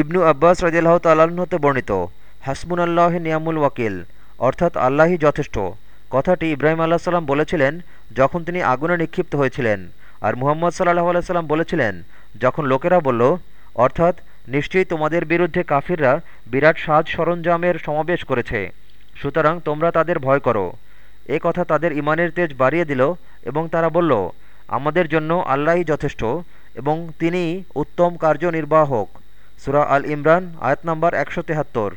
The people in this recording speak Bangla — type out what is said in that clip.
ইবনু আব্বাস রাজিয়াল্লাহ তাল্লাহ্ন হতে বর্ণিত হাসমুন আল্লাহ নিয়ামুল ওয়াকিল অর্থাৎ আল্লাহই যথেষ্ট। কথাটি ইব্রাহিম আল্লাহ সাল্লাম বলেছিলেন যখন তিনি আগুনে নিক্ষিপ্ত হয়েছিলেন আর মুহাম্মদ সাল্লাহ আলাইসাল্লাম বলেছিলেন যখন লোকেরা বলল, অর্থাৎ নিশ্চয়ই তোমাদের বিরুদ্ধে কাফিররা বিরাট সাজ সরঞ্জামের সমাবেশ করেছে, সুতরাং তোমরা তাদের ভয় করো। এ কথা তাদের ইমানের তেজ বাড়িয়ে দিল এবং তারা বলল, আমাদের জন্য আল্লাহই যথেষ্ট এবং তিনি উত্তম কার্যনির্বাহক। সুরা আল ইমরান আয়াত নম্বর একশো তেহাত্তর।